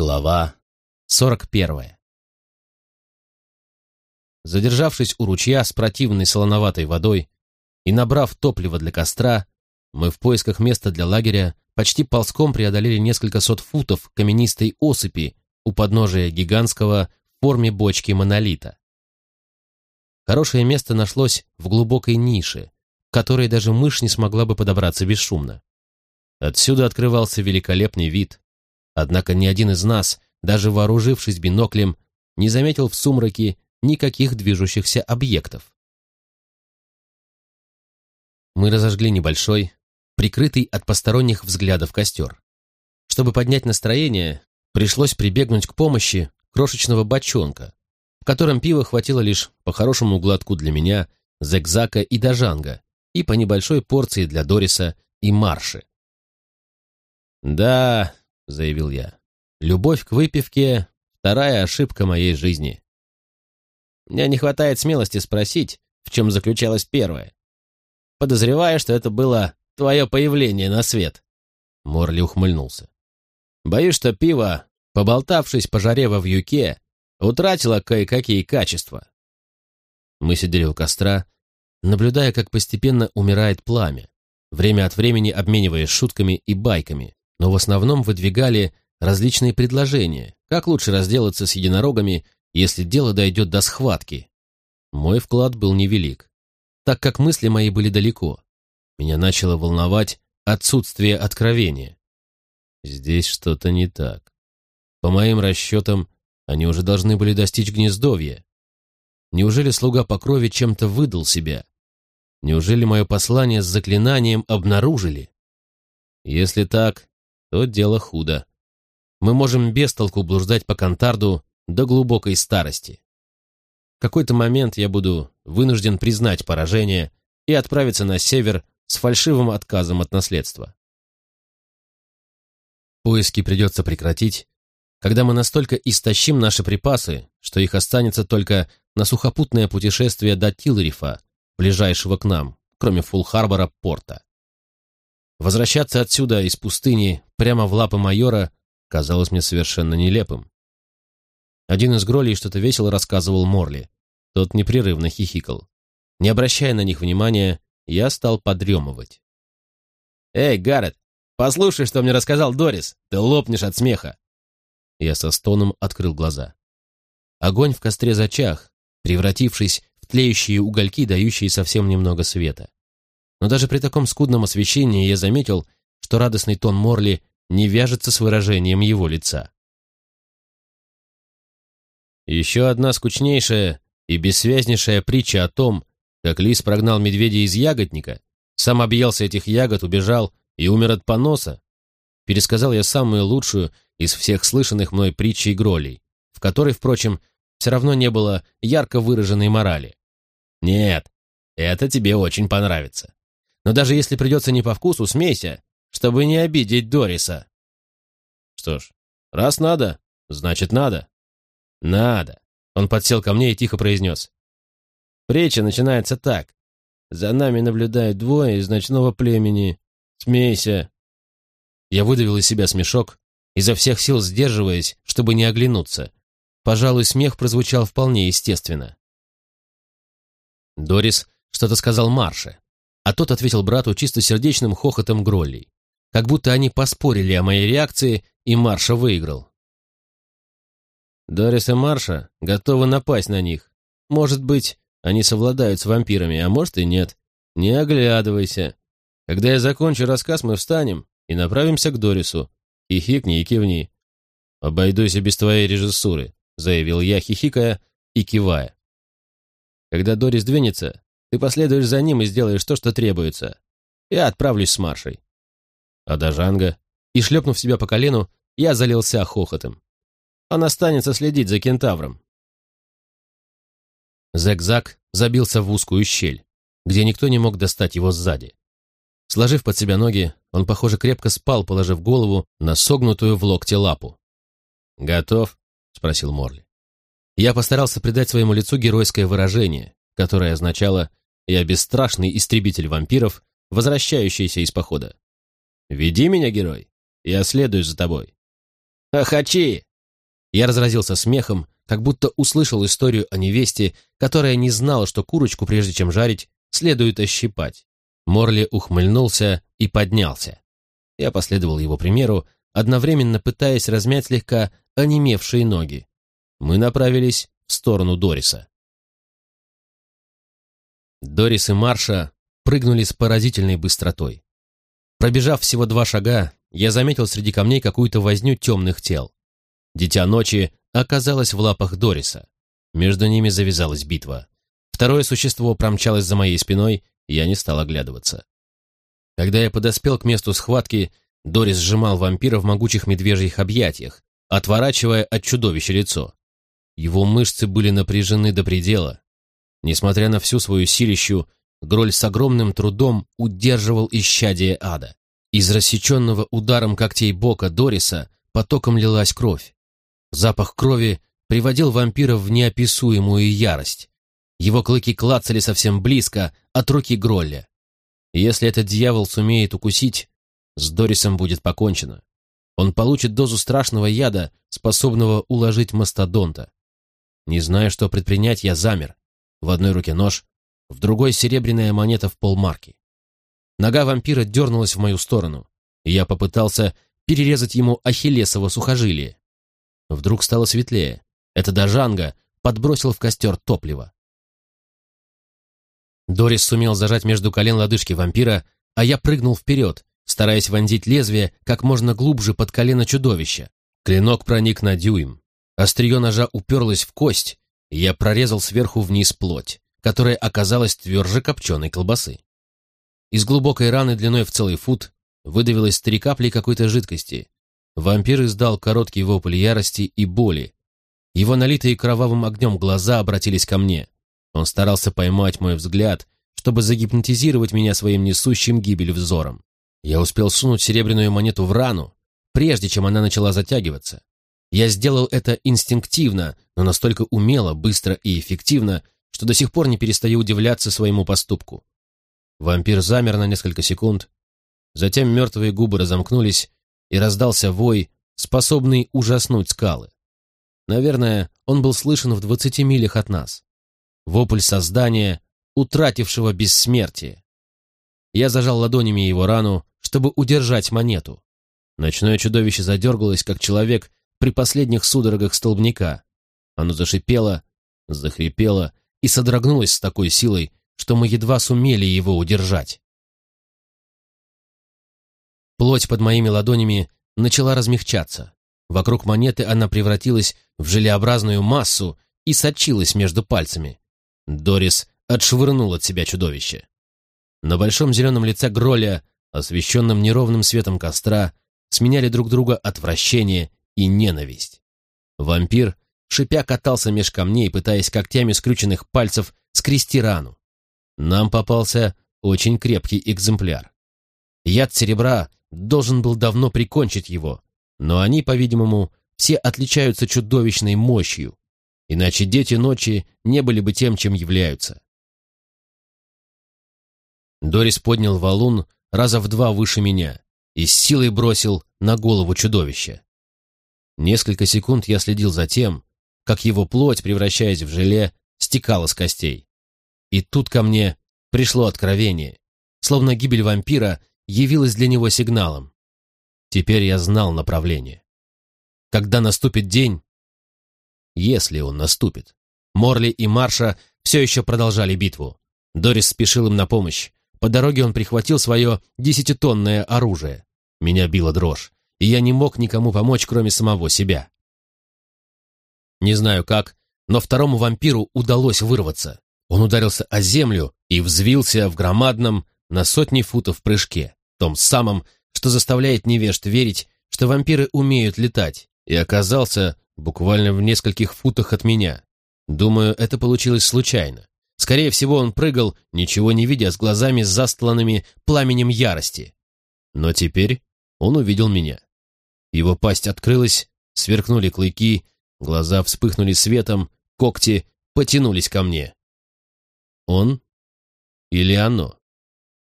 Глава 41 Задержавшись у ручья с противной солоноватой водой и набрав топливо для костра, мы в поисках места для лагеря почти ползком преодолели несколько сот футов каменистой осыпи у подножия гигантского в форме бочки монолита. Хорошее место нашлось в глубокой нише, к которой даже мышь не смогла бы подобраться бесшумно. Отсюда открывался великолепный вид, однако ни один из нас, даже вооружившись биноклем, не заметил в сумраке никаких движущихся объектов. Мы разожгли небольшой, прикрытый от посторонних взглядов костер. Чтобы поднять настроение, пришлось прибегнуть к помощи крошечного бочонка, в котором пива хватило лишь по хорошему глотку для меня, Зекзака и Дажанга, и по небольшой порции для Дориса и Марши. «Да», — заявил я, — «любовь к выпивке — вторая ошибка моей жизни. Мне не хватает смелости спросить, в чем заключалась первая. Подозреваю, что это было твое появление на свет». Морли ухмыльнулся. «Боюсь, что пиво, поболтавшись по жаре во вьюке, утратило кое-какие качества». Мы сидели у костра, наблюдая, как постепенно умирает пламя, время от времени обмениваясь шутками и байками, но в основном выдвигали различные предложения, как лучше разделаться с единорогами, если дело дойдет до схватки. Мой вклад был невелик, так как мысли мои были далеко. Меня начало волновать отсутствие откровения. Здесь что-то не так. По моим расчетам, они уже должны были достичь гнездовья. Неужели слуга по крови чем-то выдал себя? Неужели мое послание с заклинанием обнаружили? Если так, то дело худо. Мы можем без толку блуждать по Кантарду до глубокой старости. В какой-то момент я буду вынужден признать поражение и отправиться на север с фальшивым отказом от наследства. Поиски придется прекратить, когда мы настолько истощим наши припасы, что их останется только на сухопутное путешествие до Тилрифа, ближайшего к нам, кроме Фулл-Харбора, порта. Возвращаться отсюда из пустыни прямо в лапы майора казалось мне совершенно нелепым. Один из гролей что-то весело рассказывал Морли. Тот непрерывно хихикал. Не обращая на них внимания, я стал подремывать. «Эй, Гаррет, послушай, что мне рассказал Дорис. Ты лопнешь от смеха!» Я со стоном открыл глаза. Огонь в костре зачах, превратившись в тлеющие угольки, дающие совсем немного света. Но даже при таком скудном освещении я заметил, что радостный тон Морли не вяжется с выражением его лица. Еще одна скучнейшая и бессвязнейшая притча о том, как лис прогнал медведя из ягодника, сам объелся этих ягод, убежал и умер от поноса. Пересказал я самую лучшую из всех слышанных мной притчей Гролей, в которой, впрочем, все равно не было ярко выраженной морали. Нет, это тебе очень понравится. Но даже если придется не по вкусу, смейся, чтобы не обидеть Дориса. Что ж, раз надо, значит надо. Надо. Он подсел ко мне и тихо произнес. Притча начинается так. За нами наблюдают двое из ночного племени. Смейся. Я выдавил из себя смешок, изо всех сил сдерживаясь, чтобы не оглянуться. Пожалуй, смех прозвучал вполне естественно. Дорис что-то сказал Марше, а тот ответил брату чистосердечным хохотом Гроллей. Как будто они поспорили о моей реакции, и Марша выиграл. Дорис и Марша готовы напасть на них. Может быть, они совладают с вампирами, а может и нет. Не оглядывайся. Когда я закончу рассказ, мы встанем и направимся к Дорису. Хихикни и кивни. «Обойдусь без твоей режиссуры», — заявил я, хихикая и кивая. «Когда Дорис двинется, ты последуешь за ним и сделаешь то, что требуется. Я отправлюсь с Маршей». А Дажанга? И, шлепнув себя по колену, я залился хохотом. Он останется следить за кентавром. Зэг-Зак забился в узкую щель, где никто не мог достать его сзади. Сложив под себя ноги, он, похоже, крепко спал, положив голову на согнутую в локте лапу. «Готов?» — спросил Морли. Я постарался придать своему лицу геройское выражение, которое означало «я бесстрашный истребитель вампиров, возвращающийся из похода». «Веди меня, герой, я следую за тобой». «Ахачи!» Я разразился смехом, как будто услышал историю о невесте, которая не знала, что курочку, прежде чем жарить, следует ощипать. Морли ухмыльнулся и поднялся. Я последовал его примеру, одновременно пытаясь размять слегка онемевшие ноги. Мы направились в сторону Дориса. Дорис и Марша прыгнули с поразительной быстротой. Пробежав всего два шага, я заметил среди камней какую-то возню темных тел. Дитя ночи оказалось в лапах Дориса. Между ними завязалась битва. Второе существо промчалось за моей спиной, и я не стал оглядываться. Когда я подоспел к месту схватки, Дорис сжимал вампира в могучих медвежьих объятиях, отворачивая от чудовища лицо. Его мышцы были напряжены до предела. Несмотря на всю свою силищу, Гроль с огромным трудом удерживал исчадие ада. Из рассеченного ударом когтей бока Дориса потоком лилась кровь. Запах крови приводил вампира в неописуемую ярость. Его клыки клацали совсем близко от руки Гролля. Если этот дьявол сумеет укусить, с Дорисом будет покончено. Он получит дозу страшного яда, способного уложить мастодонта. Не зная, что предпринять, я замер. В одной руке нож, в другой серебряная монета в полмарки. Нога вампира дернулась в мою сторону, и я попытался перерезать ему ахиллесово сухожилие. Вдруг стало светлее. Это Дажанга подбросил в костер топливо. Дорис сумел зажать между колен лодыжки вампира, а я прыгнул вперед, стараясь вонзить лезвие как можно глубже под колено чудовища. Клинок проник на дюйм. Острие ножа уперлось в кость, я прорезал сверху вниз плоть, которая оказалась тверже копченой колбасы. Из глубокой раны длиной в целый фут выдавилось три капли какой-то жидкости. Вампир издал короткий вопль ярости и боли. Его налитые кровавым огнем глаза обратились ко мне. Он старался поймать мой взгляд, чтобы загипнотизировать меня своим несущим гибель взором. Я успел сунуть серебряную монету в рану, прежде чем она начала затягиваться. Я сделал это инстинктивно, но настолько умело, быстро и эффективно, что до сих пор не перестаю удивляться своему поступку. Вампир замер на несколько секунд, затем мертвые губы разомкнулись, и раздался вой, способный ужаснуть скалы. Наверное, он был слышен в двадцати милях от нас. Вопль создания, утратившего бессмертие. Я зажал ладонями его рану, чтобы удержать монету. Ночное чудовище задергалось, как человек при последних судорогах столбняка. Оно зашипело, захрипело и содрогнулось с такой силой, что мы едва сумели его удержать. Плоть под моими ладонями начала размягчаться. Вокруг монеты она превратилась в желеобразную массу и сочилась между пальцами. Дорис отшвырнул от себя чудовище. На большом зеленом лице Гроля, освещенном неровным светом костра, сменяли друг друга отвращение и ненависть. Вампир, шипя, катался меж камней, пытаясь когтями скрюченных пальцев скрести рану. Нам попался очень крепкий экземпляр. Яд серебра должен был давно прикончить его, но они, по-видимому, все отличаются чудовищной мощью, иначе дети ночи не были бы тем, чем являются. Дорис поднял валун раза в два выше меня и с силой бросил на голову чудовища. Несколько секунд я следил за тем, как его плоть, превращаясь в желе, стекала с костей. И тут ко мне пришло откровение, словно гибель вампира явилась для него сигналом. Теперь я знал направление. Когда наступит день, если он наступит. Морли и Марша все еще продолжали битву. Дорис спешил им на помощь. По дороге он прихватил свое десятитонное оружие. Меня била дрожь, и я не мог никому помочь, кроме самого себя. Не знаю как, но второму вампиру удалось вырваться. Он ударился о землю и взвился в громадном на сотни футов прыжке, том самом, что заставляет невежд верить, что вампиры умеют летать, и оказался буквально в нескольких футах от меня. Думаю, это получилось случайно. Скорее всего, он прыгал, ничего не видя, с глазами застланными пламенем ярости. Но теперь он увидел меня. Его пасть открылась, сверкнули клыки, глаза вспыхнули светом, когти потянулись ко мне. Он или оно?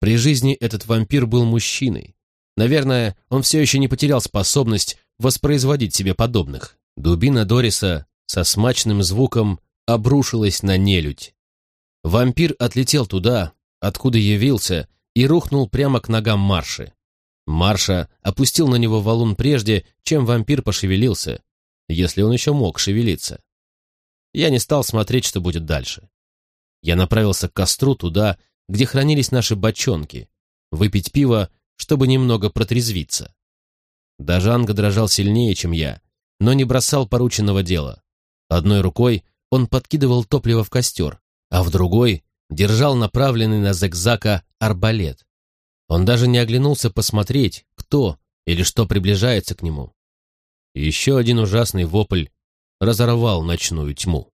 При жизни этот вампир был мужчиной. Наверное, он все еще не потерял способность воспроизводить себе подобных. Дубина Дориса со смачным звуком обрушилась на нелюдь. Вампир отлетел туда, откуда явился, и рухнул прямо к ногам Марши. Марша опустил на него валун прежде, чем вампир пошевелился, если он еще мог шевелиться. Я не стал смотреть, что будет дальше. Я направился к костру туда, где хранились наши бочонки, выпить пиво, чтобы немного протрезвиться. Дажанга дрожал сильнее, чем я, но не бросал порученного дела. Одной рукой он подкидывал топливо в костер, а в другой держал направленный на Зекзака арбалет. Он даже не оглянулся посмотреть, кто или что приближается к нему. Еще один ужасный вопль разорвал ночную тьму.